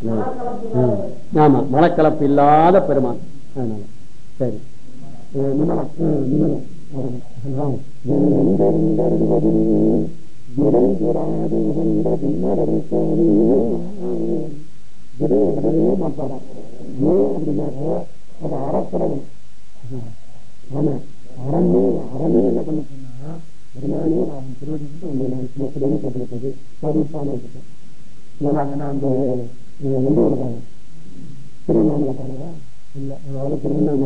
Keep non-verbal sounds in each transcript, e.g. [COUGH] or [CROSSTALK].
ம். ஆமா மலக்கலப்பு இல்லாத பெருமான் அதனால சரி அஹ் நிமலம். நிமலம். ஆமா. ஆமா அறமே அறமே என்ன பண்ண சொன்னா பெருமானே நான் திருவடி நான் சுமக்கிறேன்னு சொல்லிருக்கிறது சரிப்பான அந்த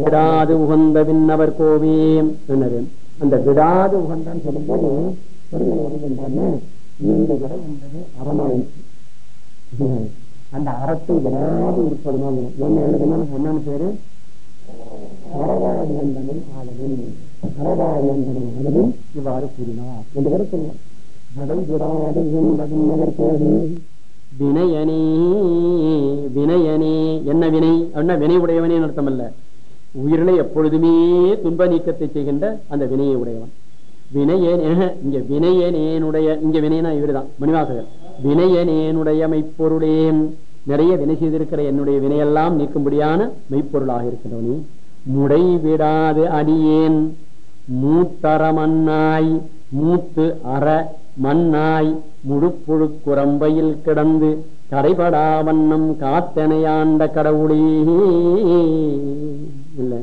விடாது உகந்த விண்ணவர் கோவே என்னது? அந்த விடாது உகந்தான்னு சொல்லும் போது வருகின்றானே அறமாயிடுச்சு அந்த அறத்தை விடாது இருப்பதுனால என்ன எழுதுனா என்னன்னு பேரு? அறவாரியந்தனும் ஆளுநன் இவ்வாறு கூறினார். என்று வரை விடை விடாது விண்ணவர் கோவே வினயனே வினயனே. என்ன வினை? அப்படின்னா வினை உடையவனே அர்த்தம் அல்ல உயிரினை எப்பொழுதுமே துன்ப நீக்கத்தை செய்கின்ற அந்த வினையை உடையவன். வினையேன் இங்க வினயனேனுடைய இங்க வினைனா இவருதான் மணிவாசகர். வினயனேனுடைய மெய்ப்பொருளே. நிறைய வினை செய்திருக்கிற என்னுடைய வினையெல்லாம் நீக்கும்படியான மெய்ப்பொருளாக இருக்கின்றவனே. முடை விடாது அடியேன். மூத்தரமன்னாய் மூத்து அற மண்ணாய் முழுப்புழு குரம்பையில் கிடந்து கரைபடா வண்ணம் காத்தனையாண்ட கடவுளே. இல்ல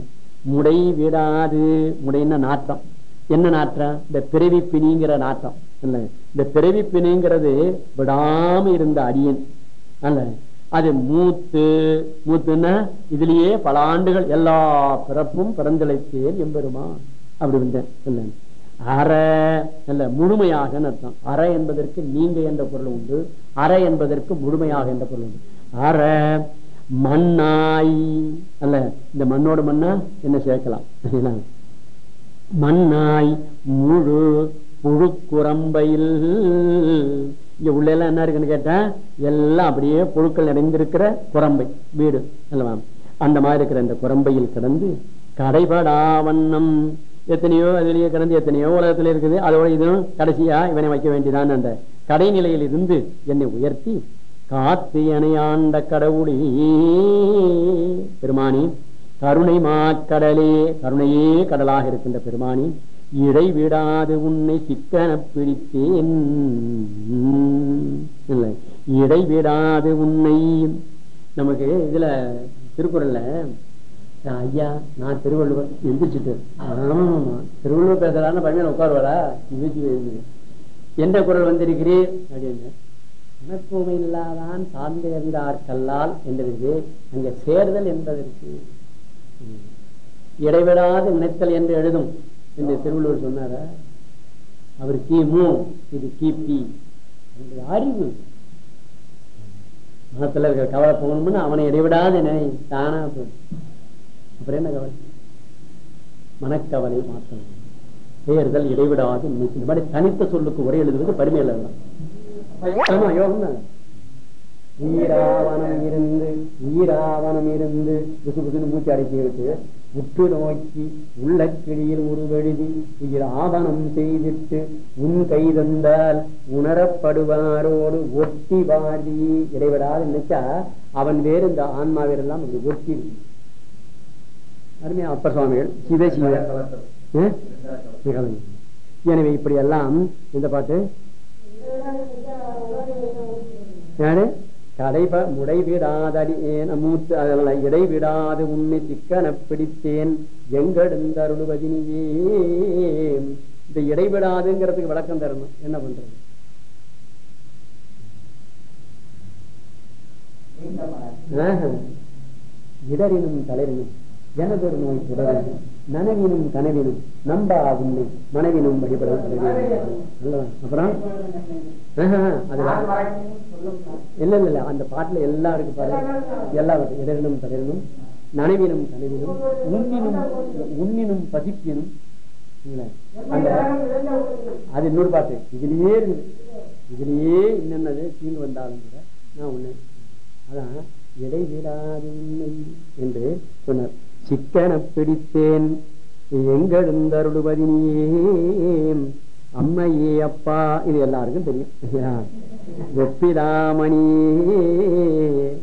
முடை விடாது. முடைன நாட்டம் என்ன நாற்றம்? இந்த பிறவி பிணிங்கிற நாட்டம் இல்ல இந்த பிறவி பிணிங்கிறது விடாம இருந்த அடியன். அல்ல அது மூத்து மூத்துன்னா இதுலயே பல ஆண்டுகள் எல்லா பிறப்பும் பிறந்தழைத்தேன் எம்பெருமா அப்படி வந்தேன் அற அல்ல முழுமையாக அர்த்தம். அற என்பதற்கு நீங்க என்ற பொருள் உண்டு. அற என்பதற்கு முழுமையாக என்ற பொருள் உண்டு. அற மண்ணாய் அல்ல இந்த மண்ணோட மண்ணா என்ன சேர்க்கலாம்? மண்ணாய் முழு புழுக்குரம்பையில் இங்க உள்ள எல்லாம் என்ன இருக்குன்னு கேட்டா எல்லாம் அப்படியே புழுக்கள் நிறைந்திருக்கிற குரம்பை வீடு அல்லவா? அந்த மாதிரி இருக்கிற இந்த குரம்பையில் கிடந்து கடைபடா வண்ணம் எத்தனையோ அதுலயே கிடந்து எத்தனையோ உலகத்துல இருக்குது. அதோட இதுவும் கடைசியா இவனை வைக்க வேண்டியதான் அந்த கடைநிலையில் இருந்து என்னை உயர்த்தி காத்து எனையாண்ட கடவுளே பெருமானி கருணை மாக்கடலே கருணையே கடலாக இருக்கின்ற பெருமானி இடை விடாது உன்னை சிக்கன பிடித்தேன். இல்லை இடை விடாது உன்னை. நமக்கு இதுல திருக்குறள்ல ஐயா நான் திருவள்ளுவர். எந்திரிச்சுட்டு ஆமா திருவள்ளுவர் பேசுறான்னு பையன் உட்காருவாரா? எந்திரிச்சு எந்த குரல் வந்திருக்கிறேன் அப்படின்னு. மனக்குமை இல்லாதான் சார்ந்திருந்தார் என்றது அங்க சேர்தல் என்பதற்கு. இடைவிடாது நினைத்தல் என்று எழுதும் என்று திருவள்ளுவர் சொன்னார? அவர் கிமு இது கிபி அறிவு. மனத்துல இருக்கிற கவலை போகணும்னு அவனை இடைவிடாத நினை தானா அப்புறம் என்ன கவலை மனக்கவலை மாற்றம். தேர்தல் இடைவிடாது. இந்த மாதிரி தனித்த சொல்லுக்கு உரை எழுதுவது பரிமையில் ஆமா யோகம் தான் இருந்து ஈராவனம் இருந்து புசு புசுன்னு மூச்சு விட்டு உற்று நோக்கி உள்ள கிளியில் உருவெழுதி உயிர் ஆவணம் செய்திட்டு உன் கை தந்தால் உணரப்படுவாரோடு ஒட்டி வாடி இடைவிடாது நினைச்சா அவன் வேறு இந்த ஆன்மாவிரெல்லாம் ஒட்டி அருமையா அப்பர் சுவாமிகள் சிவ சிவ எனவே இப்படி எல்லாம் இந்த பாட்டு. யாரு? கடைப முடைவிடாதடி மூத்து அதெல்லாம் இடைவிடாது உன்னை சிக்கன பிடித்தேன். எங்கெடுந்தருளுவதினியே இந்த இடைவிடாதுங்கிறதுக்கு விளக்கம் தரணும். என்ன பண்றது? இடரினும் தளரினும் எனதொரு நோய் தொடரும் நனவினும் கனவினும் நம்பா உண்மை மனைவினும் வழிபடும் அப்புறம்? இல்ல இல்ல இல்ல. அந்த பாட்டுல எல்லாம் இருக்கு பாருங்க எல்லாம் இடரினும் தளரினும் நனவினும் கனவினும் உண்ணினும் உண்ணினும் பசிப்பினும். அந்த அது இன்னொரு பாட்டு. இதுலயே இருக்குது. இதுலயே என்னென்னது தீங்கு வந்தாலும் கூட நான் ஒண்ணு. அதான் இடைவிடாது என்று சொன்னார். சிக்கன பிடித்தேன். எங்கெழுந்தருளுவதினியே அம்மையே அப்பா. இது எல்லாருக்கும் தெரியும். வெப்பிடாமணியே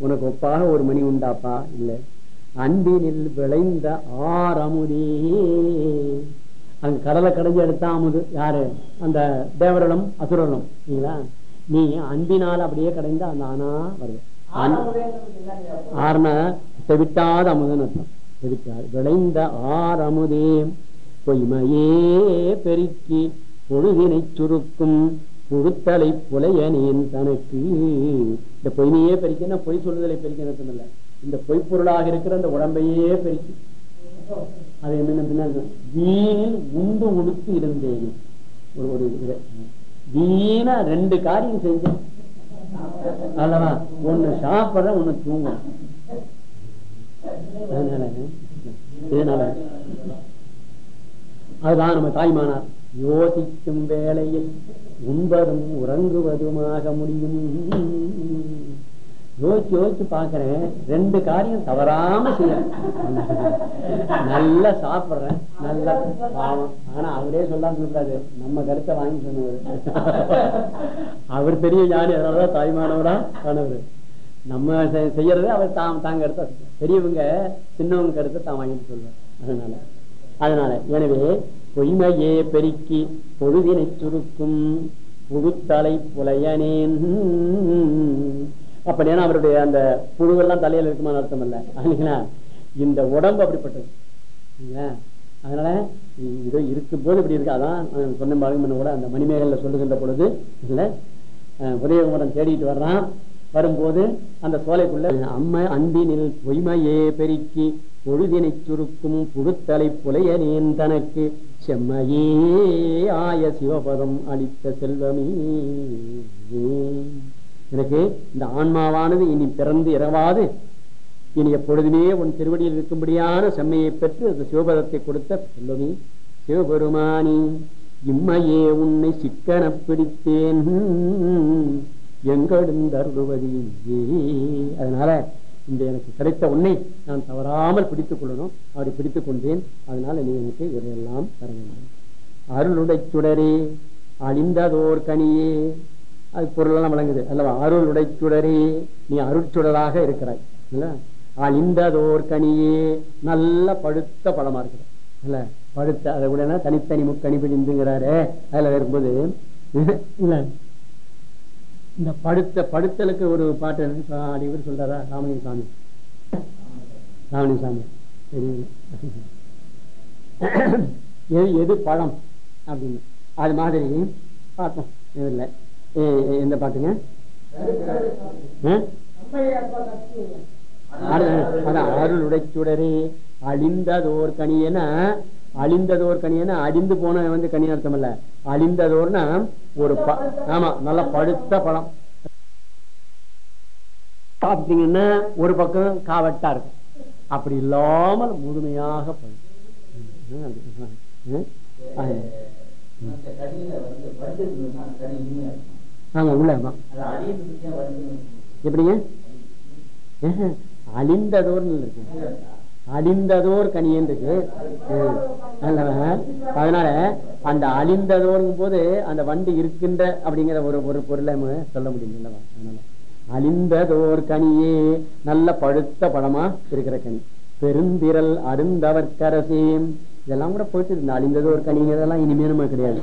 உனக்கு ஒப்பாக ஒரு மணி உண்டாப்பா? இல்ல. அன்பினில் விளைந்த ஆரமுதே அங்க கடலை கடைஞ்சி எடுத்தா அமுது யாரு? அந்த தேவரலம் அசுரலம் இல்லைங்களா? நீ அன்பினால் அப்படியே கடைந்தா அந்த ஆனா வருது. ஆறுனா செவிட்டாத அமுதுன்னு அர்த்தம். செவிட்டாது விளைந்த ஆரமுதே அமுதே பொய்மையே பெருக்கி பொழுதினை சுருக்கும் புழுத்தலை புலையனின் தனக்கு. இந்த பொய்மையே பெருக்கினா பொய் சொல்லுதலை பெருக்கி இல்லை இந்த பொய்ப்பொருளாக இருக்கிற அந்த உடம்பையே பெருக்கி. அது என்ன வீணில் உண்டு உடுத்து இருந்தேன். ஒரு ஒரு வீணா ரெண்டு காரியம் செஞ்சேன். அல்லவா ஒன்னு சாப்பிட ஒன்னு தூங்கும் இதனால அதுதான் நம்ம தாய்மானார். யோசிக்கும் வேலையில் உண்பதும் உறங்குவதுமாக முடியும். யோசிச்சு யோசிச்சு பாக்குறேன் ரெண்டு காரியம் தவறாம செய்யறேன். நல்லா சாப்பிடுறேன். நல்லா பாவம். ஆனா அவரே சொல்லாம சொல்றாரு. நம்ம கருத்தை வாங்கி சொன்னவர். அவர் பெரிய ஞானி அதனாலதான் தாய்மானவரா கணவர் நம்ம செய்யறது அவர் தாம் தாங்க கருத்தை பெரியவங்க சின்னவங்க கருத்தை தான் வாங்கிட்டு சொல்லுவார் அதனால அதனால. எனவே பொய்மையே பெருக்கி பொழுதினை சுருக்கும் புழுத்தலை புலையனேன். அப்ப ஏன்னா அவருடைய அந்த புழுவெல்லாம் தலையில இருக்குமான அர்த்தம் இல்ல. இல்லைங்களா? இந்த உடம்பு அப்படிப்பட்டது. அதனால இதோ இருக்கும்போது இப்படி இருக்கு. அதான் சொன்ன பாருங்க கூட அந்த மணிமேகல்ல சொல்லுகின்ற பொழுது இல்ல உதயகுமரன் தேடிட்டு வர்றான். வரும்போது அந்த சோலைக்குள்ள அம்மை அன்பினில் பொய்மையே பெருக்கி பொழுதினை சுருக்கும் புழுத்தலை புலைய தனக்கு. செம்மையே ஆய சிவபதம் அளித்த செல்வமே. எனக்கு இந்த ஆன்மாவானது இனி பிறந்து இரவாது. இனி எப்பொழுதுமே உன் திருவடியில் இருக்கும்படியான செம்மையை பெற்று அந்த சிவபதத்தை கொடுத்த செல்வமே. சிவபெருமானி இம்மையே உன்னை சிக்கன பிடித்தேன். எங்கெடுந்தருள்வதி அதனால இந்த எனக்கு கிடைத்த உன்னை நான் தவறாமல் பிடித்துக் கொள்ளணும். அப்படி பிடித்துக் கொண்டேன். அதனால நீ எனக்கு இதையெல்லாம் தர வேண்டும். அருளுடை சுடரே அழிந்ததோர் கனியே. அது பொருளெல்லாம் வழங்குது அல்லவா? அருளுடை சுடரே நீ அருட்சுடராக இருக்கிறாய். இல்ல? அழிந்ததோர் கனியே. நல்ல பழுத்த பழமா இருக்கிற இல்ல? பழுத்த அதை கூட தனித்தனி முக்கணி பிடிந்துங்கிறாரு அதுல இருக்கும்போது [LAUGHS] இல்ல? இந்த படுத்த படுத்தலுக்கு ஒரு பாட்டு இருக்கு. இவர் சொல்றாரா? ராமலிங்க சாமி. ராமலிங்க சாமி. தெரியல எது எது பழம் அப்படின்னு. அது மாதிரி பார்த்தோம். இல்லை. எந்த பாட்டுங்க? ஆ? அரு- அருள் உடைச்சுடரே அழிந்ததோர் கனியன அழிந்ததோர் கனியனா அழிந்து போன வந்து கனி அர்த்தம் இல்ல அழிந்ததோர்னா ஒரு ப- ஆமா நல்லா பழுத்த பழம். சாப்பிட்டீங்கன்னா ஒரு பக்கம் காவட்டா இருக்கும். அப்படி இல்லாமல் முழுமையாக ஆமா உள்ள எப்படிங்க? அழிந்ததோர்னு இருக்கு அழிந்ததோர் கனியன் அல்லவா? அதனால அந்த அழிந்ததோருங்கும் போது அந்த வண்டு இருக்கின்ற அப்படிங்கிற ஒரு ஒரு பொருளை நம்ம சொல்ல முடியும் இல்லவா அதனால அழிந்ததோர் கனியே நல்ல பழுத்த பழமா இருக்கிற கனி. பெருந்திரல் அருந்தவர்க்கரசே. இதெல்லாம் கூட போயிட்டு இந்த அழிந்ததோர் கனிங்கிறதெல்லாம் இனிமே நம்ம கிடையாது.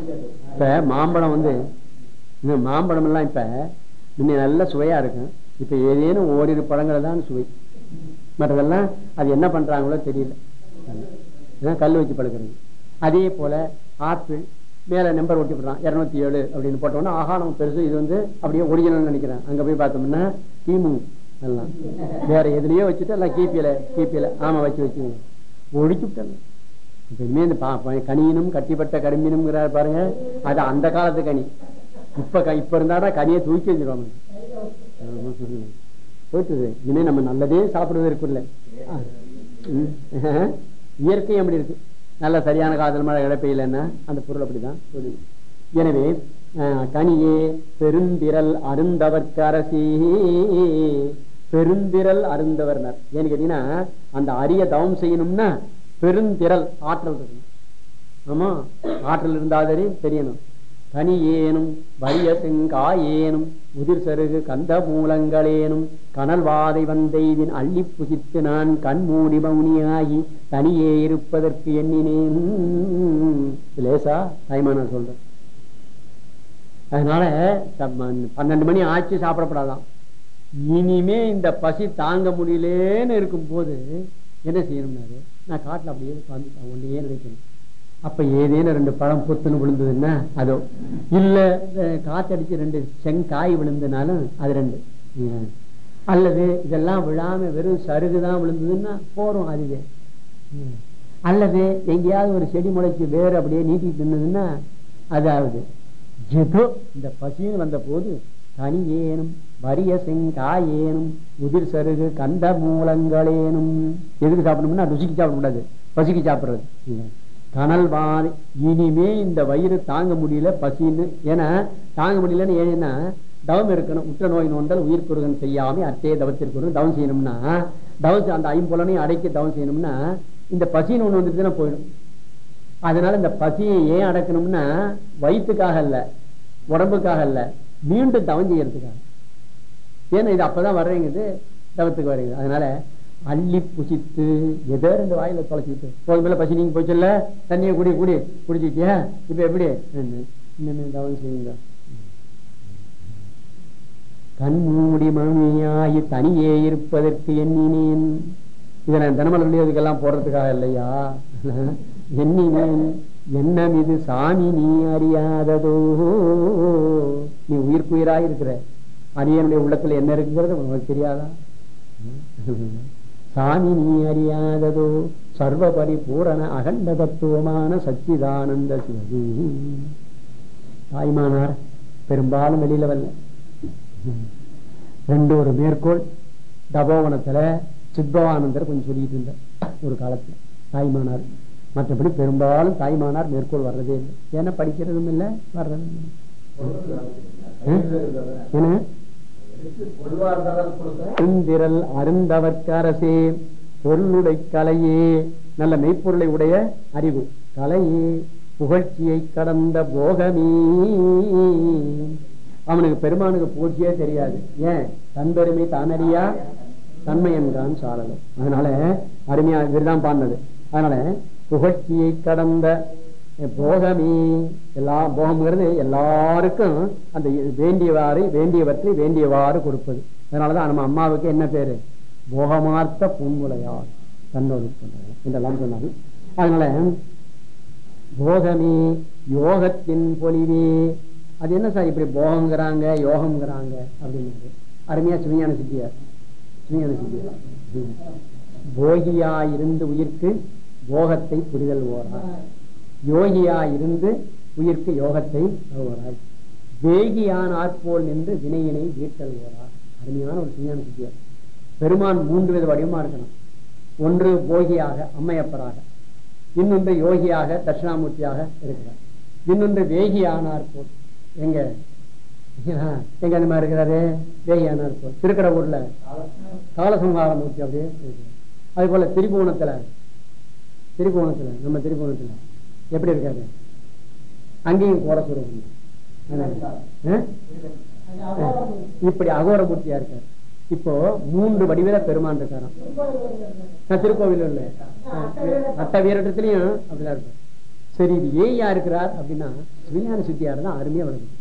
இப்ப மாம்பழம் வந்து மாம்பழம் எல்லாம் இப்ப முன்ன நல்ல சுவையா இருக்கும். இப்ப ஏதேனும் ஓரிரு பழங்கள் தான் சுவை. மற்றதெல்லாம் அது என்ன பண்றாங்களோ தெரியல. இதான் கல் வச்சு பழுக்கிறது அதே போல ஆப்பிள் மேல நம்பர் ஒட்டி போடுறான் இருநூத்தி ஏழு அப்படின்னு போட்டோம்னா ஆஹா நம்ம பெருசு இது வந்து அப்படியே ஒரிஜினல் நினைக்கிறேன். அங்க போய் பார்த்தோம்னா கிமு எல்லாம். வேற எதுலயோ வச்சுட்டு எல்லாம் கிபியில கிபியில ஆமா வச்சு வச்சு. ஒழிச்சு விட்டாங்க இப்ப இந்த கனியினும் கட்டிப்பட்ட கரும்பினும்ங்கிறார் பாருங்க. அது அந்த காலத்து கனி. இப்ப க- இப்ப இருந்தாடா கனியை தூக்கி வச்சிருவாங்க போயிட்டுது. இனிமே நம்ம நல்லதே சாப்பிடுவதற்கு இருக்குல்ல இயற்கை அப்படி இருக்கு. நல்ல சரியான காதல் மழை இழப்பையிலன்னா அந்த பொருள் அப்படிதான் சொல்லுது. எனவே கனியே பெருந்திரல் அருந்தவர்க்கு அரசி. பெருந்திரல் அருந்தவர்னர் ஏன்னு கேட்டீங்கன்னா அந்த அரிய தவம் செய்யணும்னா பெருந்திரல் ஆற்றல் இருக்கணும். ஆமா. ஆற்றல் இருந்தாதே தெரியணும். கனி ஏனும் வரிய செங்காயேனும் உதிர் சருகு கந்த மூலங்களேனும் கனல் வாதை வந்தெய்தின் அள்ளி புசித்து நான் கண்மூடி மௌனியாகி தனியே இருப்பதற்கு எண்ணினேன். லேசா தாய்மான சொல்றேன் அதனால பன்னெண்டு மணி ஆச்சு சாப்பிடப்படாதான். இனிமே இந்த பசி தாங்க முடியலேன்னு இருக்கும் போது என்ன செய்யணும்னாரு? நான் காட்டுல அப்படியே உட்காந்து ஒன்னையே நினைக்கணும். அப்ப ஏதேனும் ரெண்டு பழம் பொத்துன்னு விழுந்ததுன்னா அதோ. இல்ல காத்தடிச்சு ரெண்டு செங்காய் விழுந்தனாலும் அது ரெண்டு. அல்லது இதெல்லாம் விழாம வெறும் சருகுதான் விழுந்ததுன்னா போறோம் அதுவே. அல்லது எங்கேயாவது ஒரு செடி முளைச்சு வேறு அப்படியே நீட்டிட்டு இருந்ததுன்னா அதாவது ஜெதோ இந்த பசின்னு வந்த போது தனியேனும் வரிய செங்காயேனும் உதிர் சருகு கந்த மூலங்களேனும். எதுக்கு சாப்பிடணும்னா ருசிக்கு சாப்பிடக்கூடாது பசிக்கு சாப்பிடுறது. கனல்வான் இனிமே இந்த வயிறு தாங்க முடியல பசின்னு. ஏன்னா தாங்க முடியலன்னு ஏன்னா தவம் இருக்கணும். உற்ற நோய் நோண்டல் உயிர் குறுகன் செய்யாம அத்தே தவத்திற்கு தவம் செய்யணும்னா தவம் அந்த ஐம்புலனையும் அடைக்க தவம் செய்யணும்னா இந்த பசின்னு ஒண்ணு வந்துட்டு போயிடும். அதனால இந்த பசியை ஏன் அடக்கணும்னா வயிற்றுக்காக அல்ல உடம்புக்காக அல்ல மீண்டும் தவம் செய்யறதுக்காக. ஏன்னா இது அப்பதான் வர்றீங்குது தவத்துக்கு வர்றீங்க அதனால அள்ளி புசித்து ஏதோ ரெண்டு வாயில தொலைச்சிட்டு போதும் மேல பசி நீங்க போச்சுல்ல? தண்ணியை குடி குடி. குடிச்சிட்டியா இப்ப எப்படி? இன்னும் தவம் செய்யுங்க. கண்மூடி மணியாகி தனியே இருப்பதற்கு எண்ணினேன். இதை நான் தினமலர் இதுக்கெல்லாம் போடுறதுக்காக இல்லையா? எண்ணினேன். எண்ணம் இது சாமி நீ அறியாததோ? நீ உயிர்க்குயிராக இருக்கிற. அரியனுடைய உள்ளத்துல என்ன இருக்குங்கிறது உனக்கு தெரியாதா? சாமி நீ அறியாததோ சர்வ பரிபூரண அகண்ட தத்துவமான சச்சிதானந்த சிவதி தாய்மானார் பெரும்பாலும் வெளியில வரல. ரெண்டு ஒரு மேற்கோள் தபோவனத்துல சித்பவானந்தர் கொஞ்சம் சொல்லிட்டு இருந்தார் ஒரு காலத்துல. தாய்மானார். மற்றபடி பெரும்பாலும் தாய்மானார் மேற்கோள் வர்றதே இல்லை. ஏன்னா படிக்கிறதும் இல்லை வர்றதும் இல்லை. அருந்திரல் அருந்தவர்க்கரசே பொருளுடை கலையே நல்ல மெய்ப்பொருளை உடைய அறிவு. கலையே புகழ்ச்சியை கடந்த போகமே. அவனுக்கு பெருமானுக்கு பூச்சியே தெரியாது. ஏன்? தன் பெருமை தானறியா? தன்மையன்கான் சாரதம். அதனால அருமையா இதுதான் பாடினது. அதனால புகழ்ச்சியை கடந்த போகமே எல்லா போகம்ங்கிறது எல்லாருக்கும் அந்த வேண்டியவாறு வேண்டியவற்றை வேண்டியவாறு கொடுப்பது. அதனாலதான் நம்ம அம்மாவுக்கு என்ன பேரு? போகமார்த்த பூங்குலையார் தன்னோடு என்றெல்லாம் சொன்னாங்க. அதனால போகமே யோகத்தின் பொலிவே. அது என்ன சார் இப்படி போகங்கிறாங்க யோகம்ங்கிறாங்க அப்படின்னு அருமையா சுமையான சித்தியார் சிவஞான சித்தியார். போகியா இருந்து உயிர்க்கு போகத்தை புரிதல் ஓரா யோகியா இருந்து உயிர்க்கு யோகத்தை ஓராய் வேகியான் ஆற்போல் நின்று வினையினை வீட்டல் ஓரார் அருமையான ஒரு சிவஞான சித்தியார். பெருமான் மூன்று வித வடிவமா இருக்கணும். ஒன்று போகியாக அம்மையப்பராக. இன்னொன்று யோகியாக தட்சிணாமூர்த்தியாக இருக்கிறார். இன்னொன்று வேகியானார் போல். எங்க? எங்க அந்த மாதிரி இருக்கிறாரு? வேகியானார் போல். சம்ஹா மூர்த்தி அப்படியே அது போல திரிபுவனத்துல திரிபுவனத்துல நம்ம திரிபுவனத்துல எப்படி இருக்காரு? அங்கேயும் கோர சுரூபம் இப்படி அகோர மூர்த்தியா இருக்காரு. இப்போ மூன்று வடிவில பெருமான் இருக்காராம். திருக்கோவில் இல்ல. அட்ட வீரட்டத்திலையும் அப்படிதான் இருப்பார் சரி இது ஏன் யா இருக்கிறார் அப்படின்னா விஞ்ஞான சித்தியார் தான் அருமையா வளர்ந்து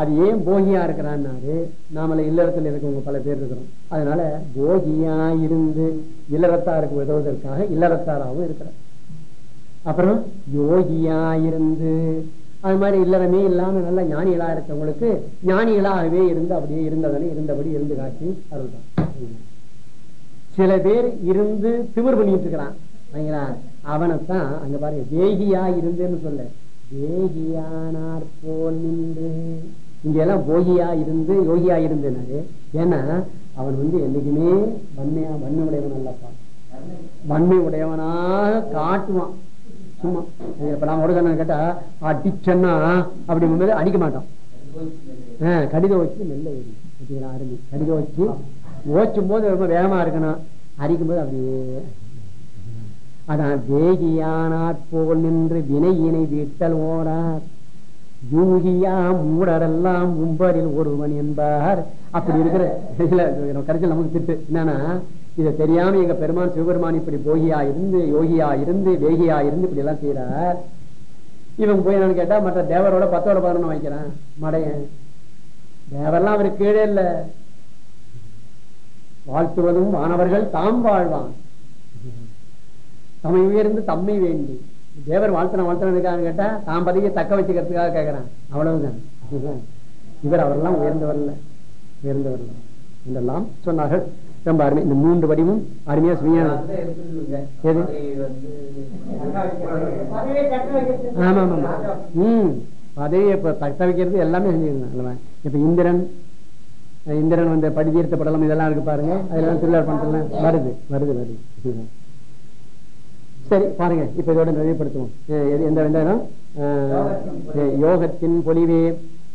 அது ஏன் போகியா இருக்கிறான்னாரு? நாமள இல்லறத்துல இருக்கவங்க பல பேர் இருக்கிறோம். அதனால போகியா இருந்து இல்லறத்தாருக்கு உதவுவதற்காக இல்லறத்தாராகவும் இருக்கிறார். அப்புறம் யோகியா இருந்து அது மாதிரி இல்லறமே இல்லாம நல்ல ஞானிகளா இருக்கவங்களுக்கு ஞானிகளாகவே இருந்து அப்படியே இருந்ததனை இருந்தபடி இருந்து காட்டி அருள்தான். சில பேர் இருந்து திமிர் பண்ணிட்டு இருக்கிறான். அவனைத்தான் அங்க பாருங்க வேகியா இருந்துன்னு சொல்ல. வேகியானார் போல் நின்று. இங்க எல்லாம் போகியா இருந்து யோகியா இருந்தனாரு ஏன்னா அவன் வந்து என்னைக்குமே வன்மையா வன்மை உடையவன் அல்லப்பா. வன்மை உடையவனாக காட்டுவான். சும்மா இப்ப நான் ஒரு கேட்டா அடிச்சன்னா அப்படி போது அடிக்க மாட்டோம். கடிதம் வச்சு மெல்ல ஏறி கடிதம் வச்சு ஓச்சும் போது ரொம்ப வேகமா இருக்கணும். அரிக்கும் போது அப்படியே அதான் வேகியானாற் போல் நின்று வினையினை வீட்டல் ஓரார். யூகியா மூடரெல்லாம் உம்பரில் ஒருவன் என்பார். அப்படி இருக்கிற [LAUGHS] கடைசியில் நமக்கு திட்டு என்னன்னா இதை தெரியாம எங்க பெருமான் சிவபெருமான் இப்படி போகியா இருந்து யோகியா இருந்து வேகியா இருந்து இப்படி எல்லாம் செய்யறார் இவன் போய் என்னன்னு கேட்டா மற்ற தேவரோட பத்தோட பதினொன்னு வைக்கிறான் மடையன். தேவரெல்லாம் அவருக்கு கீழே இல்ல. வாழ்த்துவதும் மாணவர்கள் தாம் வாழ்வான். தம்மை உயர்ந்து தம்மை வேண்டி. தேவர் வாழ்த்தன வாழ்த்தனதுக்காக கேட்டா தாம் பதவியை தக்க வச்சுக்கிறதுக்காக கேட்கிறான் அவ்வளவுதான். இவர் அவரெல்லாம் உயர்ந்தவர்ல. உயர்ந்தவர்ல. என்றெல்லாம் சொன்னார்கள். ரொம்ப அருமை. இந்த மூன்று வடிவும் அருமையா சுமையான எது? ஆமா ஆமா ஆமா. ம். பதவியை இப்ப தக்க வைக்கிறது எல்லாமே செஞ்சுக்கணும் இப்ப இந்திரன் இந்திரன் வந்து படிதீர்த்த படலம் இதெல்லாம் இருக்கு பாருங்க. அதெல்லாம் திருவிழா பண்றதுல வருது வருது வருது. சரி பாருங்க. இப்ப இதோட நிறைவுபடுத்துவோம். எந்த அஹ் யோகத்தின் பொலிவே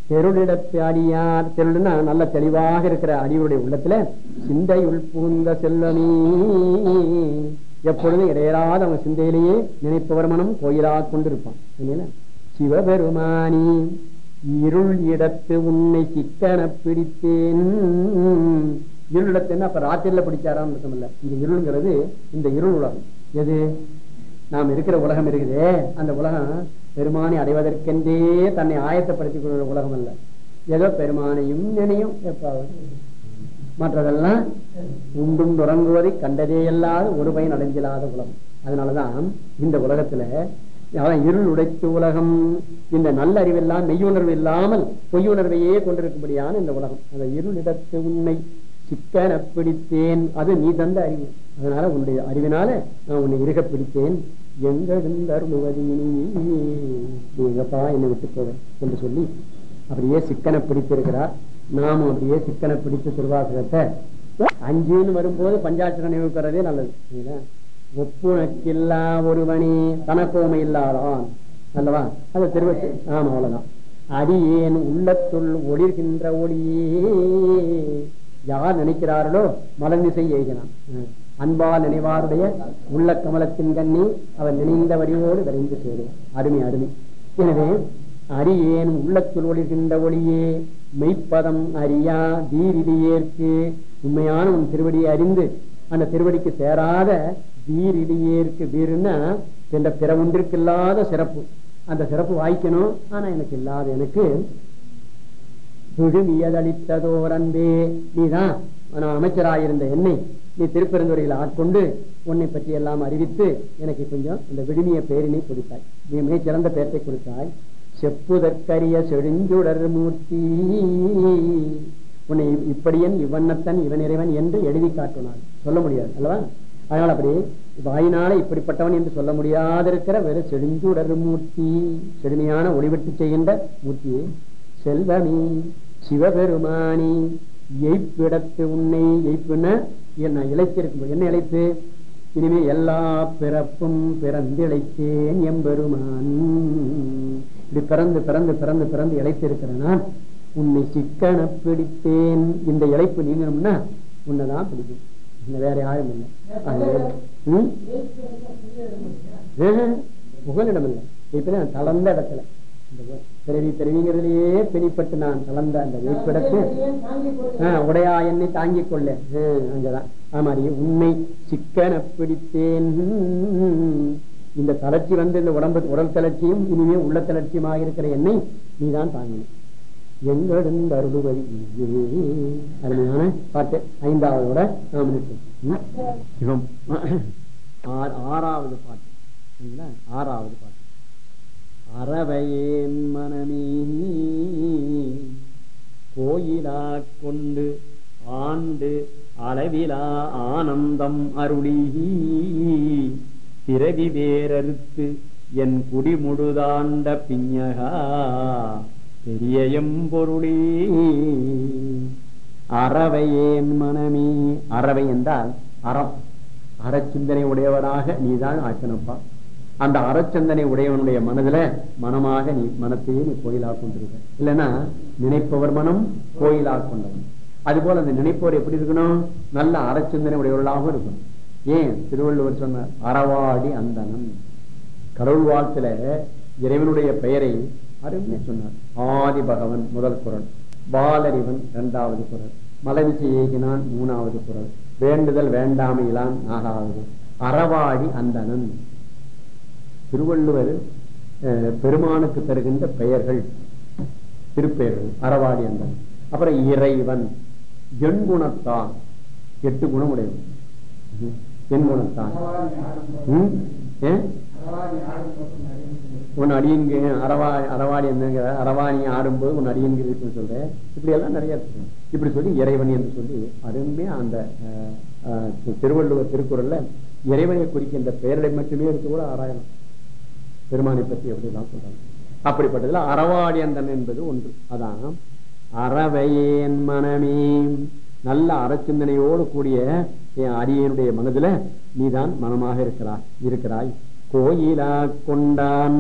தெருளிடத்து அடியார் தெருளுன்னா நல்ல தெளிவாக இருக்கிற அடியுடைய உள்ளத்துல சிந்தை உள்புகுந்த செல்லமே எப்பொழுதும் இடையராத அவங்க சிந்தையிலேயே நினைப்பவர் மனம் கோயிலா கொண்டிருப்பான். சிவபெருமானி இருள் இடத்து உன்னை சிக்கன பிடித்தேன். இருள் இடத்துன்னா அப்ப ராத்திரில பிடிச்சாராம் இருக்கமில்ல இந்த இருள்ங்கிறது இந்த இருள் உலகம். எது? நாம் இருக்கிற உலகம் இருக்குதே. அந்த உலகம் பெருமானை அடைவதற்கென்றே தன்னை ஆயத்தப்படுத்திக் கொள்கிற உலகம் அல்ல ஏதோ பெருமானையும் நினையும் எப்பாவது மற்றதெல்லாம் உண்டும் தொடங்குவதை கண்டதே இல்லாத ஒரு பயன் அடைஞ்சில்லாத உலகம். அதனாலதான் இந்த உலகத்துல அதான் இருள் உடைத்து உலகம் இந்த நல்ல அறிவெல்லாம் மெய்யுணர்வு இல்லாமல் பொய்யுணர்வையே கொண்டிருக்கும்படியான இந்த உலகம். அந்த இருளிடத்து உண்மை உன்னை சிக்கன பிடித்தேன் அது நீ தந்த அறிவு. அதனால உன்னுடைய அறிவினால நான் உன்னை இருக பிடித்தேன். எங்கிருந்து அருளுவதி என்னை விட்டு போவேன் என்று சொல்லி அப்படியே சிக்கனை பிடித்திருக்கிறார். நாமும் அப்படியே சிக்கனை பிடித்து திருவாசகத்தை அஞ்சுன்னு வரும்போது பஞ்சாட்சர நினைவுக்கிறதே நல்லது. ஒப்புணக்கில்லா ஒருவனே தனக்கோமை இல்லாதான். அல்லவா? அது திருவச்சு ஆமா அவ்வளவுதான். அடியேன் உள்ளத்துள் ஒளிர்கின்ற ஒளியே யார் நினைக்கிறார்களோ மலர்மிசை எய்கிறான். அன்பால் நினைவாருடைய உள்ள கமலத்தின் கண்ணி அவர் நினைந்த வடிவோடு விரைந்து சேரும். அருமை அருமை. எனவே அரியேன் உள்ளத்தில் ஒளிர்கின்ற ஒளியே மெய்ப்பதம் அறியா தீரிடியேற்கு உண்மையான உன் திருவடியை அறிந்து அந்த திருவடிக்கு சேராத தீரிடியேற்கு வீருன்னா என்ற பிற ஒன்றிற்கில்லாத சிறப்பு. அந்த சிறப்பு வாய்க்கணும் ஆனா எனக்கு இல்லாத எனக்கு விழுமியதளித்ததோர் அன்பே. நீதான் நான் அமைச்சராயிருந்த என்னை நீ திருப்பெருந்துறையில் ஆட்கொண்டு உன்னை பற்றி எல்லாம் அறிவித்து எனக்கு கொஞ்சம் இந்த விடுமிய பேரினை கொடுத்தாய். நீ மிகச் சிறந்த பேரத்தை கொடுத்தாய். செப்புதற்கரிய செழுஞ்சுடர் மூர்த்தி. உன்னை இப்படியன் இவ்வண்ணத்தன் இவன் இறைவன் என்று எழுதி காட்டுனான். சொல்ல முடியாது அல்லவா? அதனால அப்படி வாயினால இப்படிப்பட்டவன் என்று சொல்ல முடியாதிருக்கிற வெறும் செழுஞ்சுடர் மூர்த்தி. செழுமையான ஒளிவெட்டு செய்கின்ற மூர்த்தியே. செல்வமி சிவபெருமானி. எய்ப்பிடத்து உன்னை எய்ப்புன என்ன இழைத்திருக்கும் என்ன இழைத்து இனிமே எல்லா பிறப்பும் பிறந்திழைத்தேன் எம்பெருமான். இப்படி பிறந்து பிறந்து பிறந்து பிறந்து இழைத்திருக்கிற நான் உன்னை சிக்கன பிடித்தேன். இந்த இழைப்பு நீங்கணும்னா உன்னைதான் பிடிக்கும். இந்த வேற யாரும் இல்லை. புகலிடம் இல்லை இப்பதான் தளர்ந்த இடத்துல. இந்த பிறவி பிறவிங்கிறதுலயே பிணிப்பட்டு நான் கலந்த அந்த வைப்பிடத்து ஆஹ், உடையா என்னை தாங்கிக் கொள்ள. அங்கதான். ஆமா உண்மை சிக்கன பிடித்தேன். இந்த தளர்ச்சி வந்து இந்த உடம்பு உடல் தளர்ச்சியும் இனிமே உள்ள தளர்ச்சியுமாக இருக்கிற என்னை நீதான் தாங்கணும் எங்களுடன் அருள்வதி அருமையான பாட்டு. ஐந்தாவதோட ஆறாவது பாட்டு. ஆறாவது பாட்டு. அறவையேன் மனமே. கோயிலா கொண்டு ஆண்டு அளவிலா ஆனந்தம் அருளி. பிறவி வேறறுத்து என் குடிமுழுதாண்ட பிஞகா பெரிய பொருளே. அறவையேன் மனமே. அறவை என்றால் அறம். அறச்சிந்தனை உடையவனாக நீதான் ஆக்கணுப்பா அந்த அறச்சந்தனை உடையவனுடைய மனதுல மனமாக நீ மனத்தையே நீ கோயிலா கொண்டிருக்க. இல்லைன்னா நினைப்பவர் மனம் கோயிலா கொண்டவன். அதுபோல அந்த நினைப்பவர் எப்படி இருக்கணும்? நல்ல அறச்சந்தனை உடையவர்களாகவும் இருக்கணும். ஏன்? திருவள்ளுவர் சொன்னார் அறவாடி அந்தனம் கடவுள் வாழ்த்துல இறைவனுடைய பெயரை அருமையை சொன்னார். ஆதி பகவன் முதல் குரல் பாலறிவன் இரண்டாவது குரல் மலவிசை ஏகினான் மூணாவது குரல் வேண்டுதல் வேண்டாமையிலான் நாலாவது. அறவாடி அந்தனன் திருவள்ளுவர் பெருமானுக்கு தருகின்ற பெயர்கள் திருப்பெயர்கள் அறவாடி அந்தன் அப்புறம் இறைவன் எண்குணத்தான் எட்டு குணம் உடையவன் உன் அடியன்கு அறவா அரவாடி என்னங்கிற அறவாணி ஆடும்போது உன் அடியன்கு சொல்றேன் இப்படி எல்லாம் நிறைய இருக்கு. இப்படி சொல்லி இறைவன் என்று சொல்லி அருமையா அந்த திருவள்ளுவர் திருக்குறள்ல இறைவனை குறிக்கின்ற பெயர்களை மட்டுமே எடுத்து கூட ஆராயணும் பெருமானை பற்றி எப்படி சொல்றாங்க. அப்படிப்பட்டதுல அறவாடி அந்தன் என்பது ஒன்று. அதான் அறவையேன் மனமே. நல்ல அறச்சிந்தனையோடு கூடிய என் அரியனுடைய மனதுல நீதான் மனமாக இருக்கிறாய் இருக்கிறாய். கோயிலா கொண்டான்.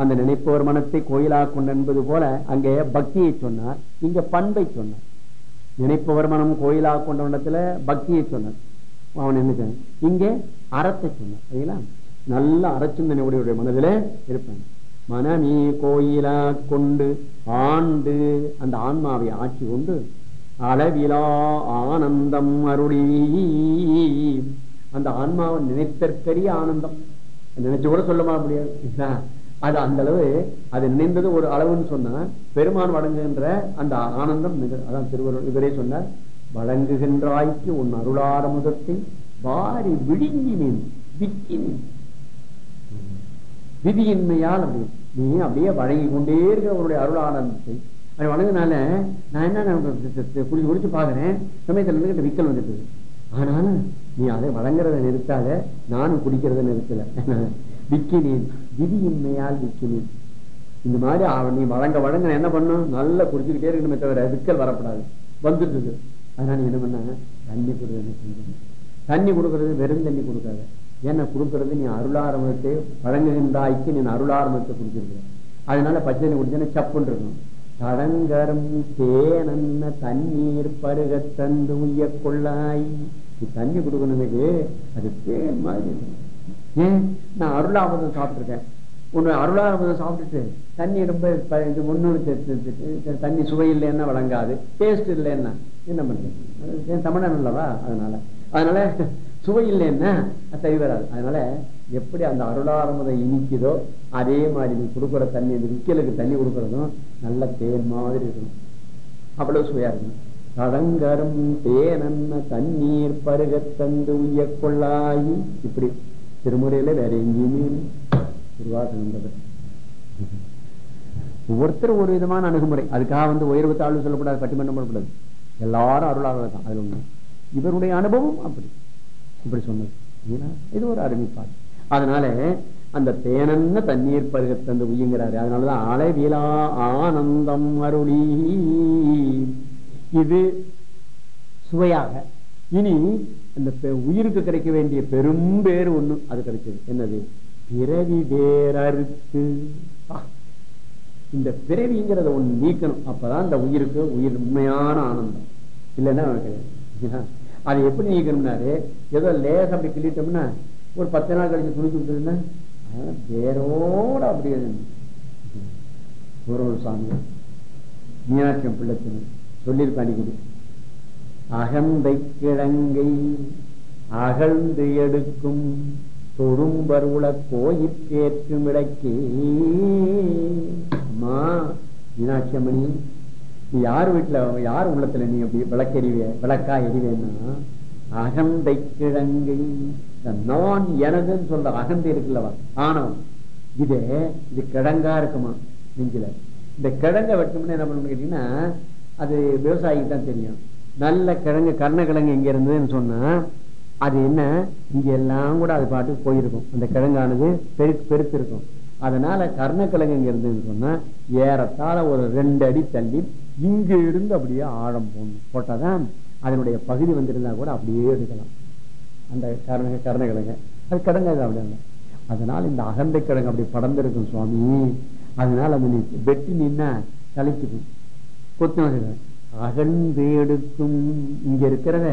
அந்த நினைப்போர் மனத்தை கோயிலா கொண்ட என்பது போல அங்கே பக்தியை சொன்னார் இங்க பண்பை சொன்னார். நினைப்பவர் மனம் கோயிலா கொண்ட இடத்துல பக்தியை சொன்னார். அவன் என்ன இங்கே அறத்தை சொன்னார் சரிங்களா? நல்ல அறச்சிந்தனை உடைய மனதில இருப்பேன். மனமே கோயிலா கொண்டு ஆண்டு அந்த ஆன்மாவை ஆட்சி கொண்டு அளவிலா ஆனந்தம் அருளி. அந்த ஆன்மாவை நினைத்தற்கரிய ஆனந்தம். நினைச்சு கூட சொல்ல முடியாது. அது அந்த அளவு அது நினைந்தது ஒரு அளவுன்னு சொன்னா பெருமான் வழங்குகின்ற அந்த ஆனந்தம் அதான் திருவள்ளுவர் இவரே சொன்னார். வழங்குகின்றாய்க்கு உன் அருளாரமுதத்தை வாரி விழுங்கினேன் விக்கினேன். விதியின்மையால் அப்படி நீ அப்படியே வழங்கி கொண்டே இருக்கிற அவருடைய அருளானந்தத்தை அது வழங்கினால நான் என்ன குளிச்சு குடிச்சு பாக்குறேன் சமயத்துல இருந்துகிட்ட விக்கல் வந்துட்டு ஆனாலும் நீ அதை வழங்குறத நிறுத்தாத நானும் குடிக்கிறத நிறுத்தல. விக்கினேன். விதியின்மையால் விக்கினேன். இந்த மாதிரி அவன் நீ வழங்க வழங்க என்ன பண்ணும்? நல்லா குடிச்சுக்கிட்டே இருக்கணுமே தவிர விக்கல் வரக்கூடாது வந்துட்டு இருக்கு அதனால நீ என்ன பண்ணாங்க தண்ணி கொடுக்குறது தண்ணி கொடுக்கறது வெறும் தண்ணி கொடுக்காத. என்ன கொடுக்கறது? நீ அருளாரம்பத்தை வழங்குகின்றாய்க்கு நீ அருளாரம்பத்தை குடிச்சிருக்க அதனால பச்சை தண்ணி குடிச்சா சப்புன்னு இருக்கும் தடங்கரும் தேனன்ன தண்ணீர் பருக தந்து உய்ய கொள்ளாய். நீ தண்ணி கொடுக்கணுமே அது தேன் மாதிரி ஏன்? நான் அருளாமதம் சாப்பிட்டுருக்கேன். உன்னை அருளாமதம் சாப்பிட்டுட்டு தண்ணி ரொம்ப இது முன்னூறு தண்ணி சுவை இல்லைன்னா வழங்காது. டேஸ்ட் இல்லைன்னா என்ன பண்றது தமிழன் அல்லவா அதனால. அதனால சுவை இல்லைன்னா சரி வராது. அதனால எப்படி அந்த அருளாரமுதை இனிக்குதோ அதே மாதிரி நீ கொடுக்குற தண்ணி இந்த விக்கலுக்கு தண்ணி கொடுக்கறதும் நல்ல தேன் மாதிரி இருக்கணும். அவ்வளவு சுவையா இருக்கணும். கடங்கரும் தேனன்ன தண்ணீர் பருக தந்து உய்ய கொள்ளாயி. இப்படி திருமுறையில வேற எங்கேயுமே திருவாசகன்றது ஒவ்வொருத்தரும் ஒரு விதமான அணுகுமுறை. அதுக்காக வந்து உயர்வு தாழ்வு சொல்லக்கூடாது பட்டிமன்றம் பண்ணக்கூடாது எல்லாரும் அருளாளர் தான். அதுல ஒண்ணு. இவருடைய அனுபவம் அப்படி. இப்படி சொன்னது. இது ஒரு அருமைப்பாடு அதனால அந்த தேனன்ன தண்ணீர் பருகத் தந்து உய்யுங்கிறாரு. அதனாலதான் அளவிலா ஆனந்தம் அருளி. இது சுவையாக. இனி இந்த உயிருக்கு கிடைக்க வேண்டிய பெரும் பேர் ஒண்ணு அது கிடைச்சது என்னது? பிறவி வேறறுத்து. இந்த பிறவிங்கிறத ஒண்ணு நீக்கணும். அப்பதான் அந்த உயிருக்கு உயிர் உண்மையான ஆனந்தம். இல்லைன்னா கிடையாது. அது எப்படி நீக்கணும்னாரு? ஏதோ லேச அப்படி கிள்ளிட்டோம்னா ஒரு பத்து நாள் கழிச்சு துணிச்சு விட்டுருந்தா வேரோட அப்படி ஒரு ஒரு சாமி. மீனாட்சியம் பிள்ளைத்தனு சொல்லியிருக்க அடிக்கடி அகந்தை கிழங்கை அகழ்ந்து எடுக்கும் தொடும்பர் உள கோயிற்கேற்றும் விளக்கே. அம்மா மீனாட்சி அம்மணி நீ யார் வீட்டுல யார் உள்ளத்துல நீ அப்படி விளக்கெறிவே விளக்கா எறிவேன்னா அகந்தை கிழங்கை நான் எனதுன்னு சொல்ற அகந்தை இருக்குல்லவா ஆனவன் இது இது கிழங்கா இருக்குமா நெஞ்சில. இந்த கிழங்கை வெட்டணும்னு என்ன பண்ணணும் கேட்டீங்கன்னா அது விவசாயிக்கு தான் தெரியும். நல்ல கிழங்கு கர்ண கிழங்கு எங்க இருந்ததுன்னு சொன்னா அது என்ன இங்க எல்லாம் கூட அது பாட்டுக்கு போயிருக்கும். அந்த கிழங்கானது பெரு பெருத்து இருக்கும் அதனால கர்ணக்கிழங்கு இங்க இருந்ததுன்னு சொன்னா ஏறத்தாழ ஒரு ரெண்டு அடி தள்ளி இங்க இருந்து அப்படியே ஆழம் போடணும் போட்டாதான் அதனுடைய பகுதி வந்திருந்தா கூட அப்படியே எடுக்கலாம் அந்த கரண கருணக்கிழங்க கிழங்கு அது அப்படி அப்படியே. அதனால இந்த அகந்தை கிழங்கு அப்படி படர்ந்திருக்கும் சுவாமி. அதனால அது நீ வெட்டி நின்னா கழிச்சுக்கும் கொத்து அகழ்ந்து எடுக்கும். இங்க இருக்கிறத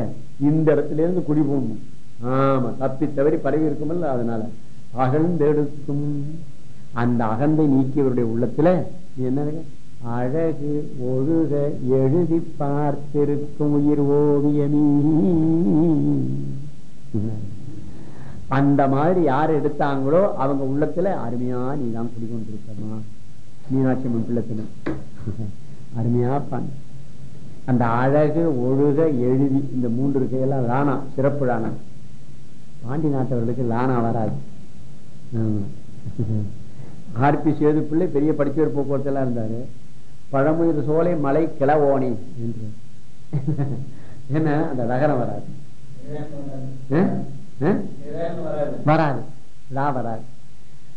இந்த இடத்துல இருந்து குடி போடணும் ஆமா தப்பி தவறி பரவி இருக்குமல்ல அதனால. அகழ்ந்தெடுக்கும் அந்த அகந்தை நீக்கியவருடைய உள்ளத்துல என்ன அழகு ஒழுக எழுதி பார்த்திருக்கும் உயிர் ஓவியமீ அந்த மாதிரி யார் எடுத்தாங்களோ அவங்க உள்ளத்துல அருமையா நீ தான் குடிக்கொண்டிருக்கமா மீனாட்சி அம்மன் பிள்ளைத்தின அருமையா பண்ண அந்த அழகு ஒழுக எழுதி இந்த மூன்று இருக்கையெல்லாம் லானா சிறப்பு லானா பாண்டி நாட்டவர்களுக்கு லானா வராது ஆர்பி சேது பிள்ளை பெரிய படிச்சவர் போக்குவரத்து எல்லாம் இருந்தாரு. பழமுயிர் சோலை மலை கிளவோனி என்று. என்ன? அந்த நகரம் வராது? வராது? லா வராது.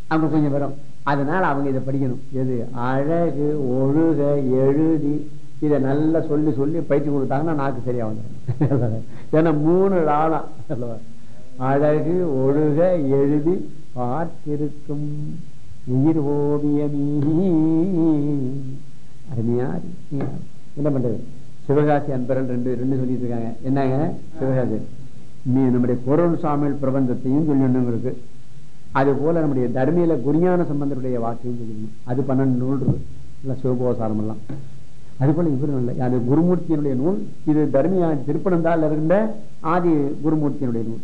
அவங்க கொஞ்சம் வரும். அதனால அவங்க இதை படிக்கணும். எது? அழகு ஒழுக எழுதி. இதை நல்லா சொல்லி சொல்லி பயிற்சி கொடுத்தாங்கன்னா நாக்கு சரியா வந்துடும். [LAUGHS] ஏன்னா மூணு லாலாம்? அழகு ஒழுக எழுதி பார்த்திருக்கும். உயிர் ஓவியமீ. அருமையா என்ன பண்றது? சிவகாசி அன்பரன் ரெண்டு ரெண்டு சொல்லிட்டு இருக்காங்க. என்னங்க? சிவகாசி. நீ நம்முடைய குரல் சாமியல் பிரபந்தத்தையும் சொல்லணும் இருக்கு அது போல நம்முடைய தர்மியில குருஞான சம்பந்தருடைய வாக்கையும் சொல்லணும் அது பன்னெண்டு நூல் இருக்கு. இல்ல சிவபோசாரம் எல்லாம். அது போல இவரும் இல்லை. அது குருமூர்த்தியினுடைய நூல் இது தர்மியா திருப்பனந்தாள் இருந்த ஆதி குருமூர்த்தியினுடைய நூல்.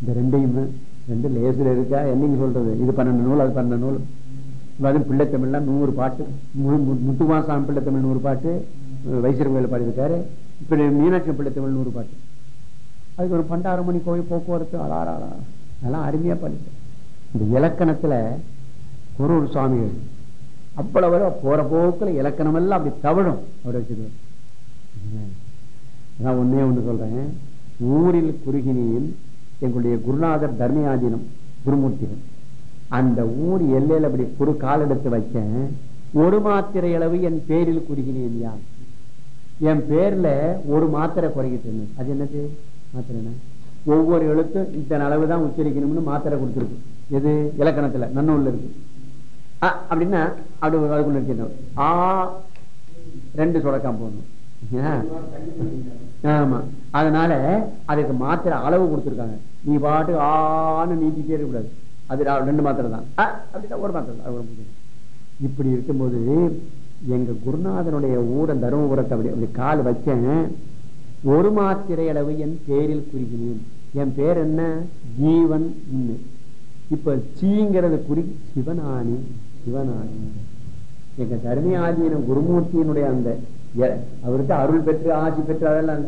இந்த ரெண்டையும் ரெண்டு லேசில் இருக்கா? என்னைக்கு சொல்றது? இது பன்னெண்டு நூல் அது பன்னெண்டு நூல். அது பிள்ளைத்தமிழ்லாம் நூறு பாட்டு. மு- மு- முத்துமாசாமி பிள்ளைத்தமிழ் நூறு பாட்டு. வைசிற கோயில் பாடியிருக்காரு. இப்படி மீனாட்சி பிள்ளைத்தமிழ் நூறு பாட்டு. அதுக்கு ஒரு பண்டாறு மணி கோயில் போக்குவரத்து அலாரா அதெல்லாம் அருமையாக பாடியிருக்காரு. இந்த இலக்கணத்தில் குரூர் சுவாமிகள் அவ்வளவு போற போக்கில் இலக்கணம் எல்லாம் அப்படி தவழும். அவர் வச்சிருவார் நான் ஒன்னே ஒன்று சொல்றேன். ஊரில் குறுகினியில் எங்களுடைய குருநாதர் தர்மயாதீனம் குருமூர்த்திகள் அந்த ஊர் எல்லையில அப்படி குறு கால் எடுத்து வச்சேன். ஒரு மாத்திரை அளவு என் பேரில் குறுகினேன் யார் என் பேர்ல ஒரு மாத்திரை குறைக்கிட்டு அது என்னது? மாத்திரை ஒவ்வொரு எழுத்தும் இத்தனை அளவு தான் உச்சரிக்கணும்னு மாத்திரை கொடுத்துருக்கு. எது? இலக்கணத்துல. நன்னூல்ல இருக்கு. அப்படின்னா அப்படி ஒரு அதுக்குள்ள இருக்கணும் ஆ ரெண்டு சொடக்காம் போடணும். ஆமா. அதனால அதுக்கு மாத்திரை அளவு கொடுத்துருக்காங்க. நீ பாட்டு ஆன்னு நீட்டிட்டே இருக்கக்கூடாது. அது ரெண்டு மாத்திரை தான் அப்படின்னா ஒரு மாத்திரை. தான் இப்படி இருக்கும்போது எங்க குருநாதனுடைய ஊர தருமபுரத்தை அப்படி அப்படி கால் வச்சேன். ஒரு மாத்திரை அளவு என் பேரில் குறிக்கிறேன் என் பேர் என்ன? ஜீவன் இன்னு. இப்ப சீங்கிறது குறி சிவனாணி சிவனாணி. எங்க தருமி ஆதீன குருமூர்த்தியினுடைய அந்த எ- அவருக்கு அருள் பெற்று ஆட்சி பெற்று அதெல்லாம்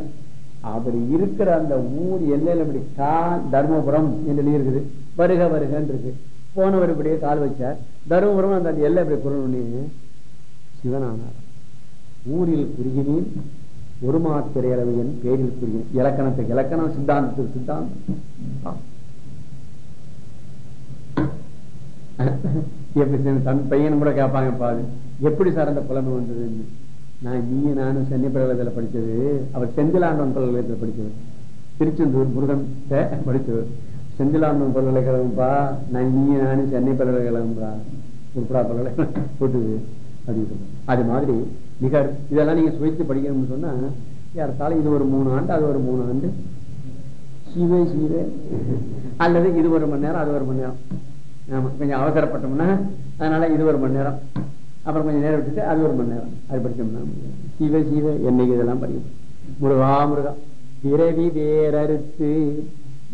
அவர் இருக்கிற அந்த ஊர் எல்லையில இப்படி கா தர்மபுரம் என்று எழுதியிருக்குது. வருக வருகன்னு இருக்கு போனவர் இப்படியே கால் வச்சார். தருமபுரம் அந்த எல்லை இப்படி குரல் சிவனானார். ஊரில் குறுகினேன் ஒரு மாத்திரை அளவு என் பேரில் குறுகினேன் இலக்கணத்துக்கு இலக்கணம் சித்தாந்தத்துக்கு சித்தாந்தம். எப்படி தன் பையன் கூட கேட்பாங்க பாரு. எப்படி சார் அந்த புலமை வந்ததுன்னு நான் நீ நானும் சென்னை பல்கலைக்கழகத்தில் படிச்சது அவர் செந்திலாண்டவன் பல்கலைக்கழகத்தில் படித்தவர். திருச்செந்தூர் முருகன் படித்தவர். படிச்சவர் பல்கலைக்கழகம்ப்பா நான் நீ நானும் சென்னை பல்கலைக்கழகம்ப்பா உருப்படா பல்கலைக்கழகம் போட்டுது அப்படின்னு அது மாதிரி மிக இதெல்லாம் நீங்க சுவைத்து படிக்கணும்னு சொன்னா யார்த்தாலும் இது ஒரு மூணு ஆண்டு அது ஒரு மூணு ஆண்டு. சீவே சீவே. அல்லது இது ஒரு மணி நேரம் அது ஒரு மணி நேரம். ஆமா கொஞ்சம் அவசரப்பட்டோம்னா அதனால இது ஒரு மணி நேரம். அப்புறம் கொஞ்சம் நேரம் விட்டுட்டு அது ஒரு மணி நேரம். அது படிச்சோம்னா சீவே சீவே என்னைக்கு இதெல்லாம் படிக்கணும்? முருகா முருகா. பிறவி வேறறுத்து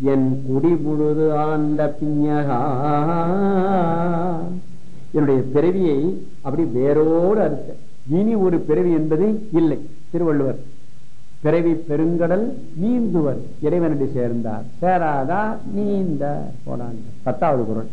என் குடிபுழுது ஆண்ட பிஞகா என்னுடைய பிறவியை அப்படி வேரோடு அறுத்த. இனி ஒரு பிறவி என்பது இல்லை. திருவள்ளுவர் பிறவி பெருங்கடல் நீந்துவர். இறைவனடி சேர்ந்தார். சேராதா நீந்த. போனாங்க பத்தாவது குரல்.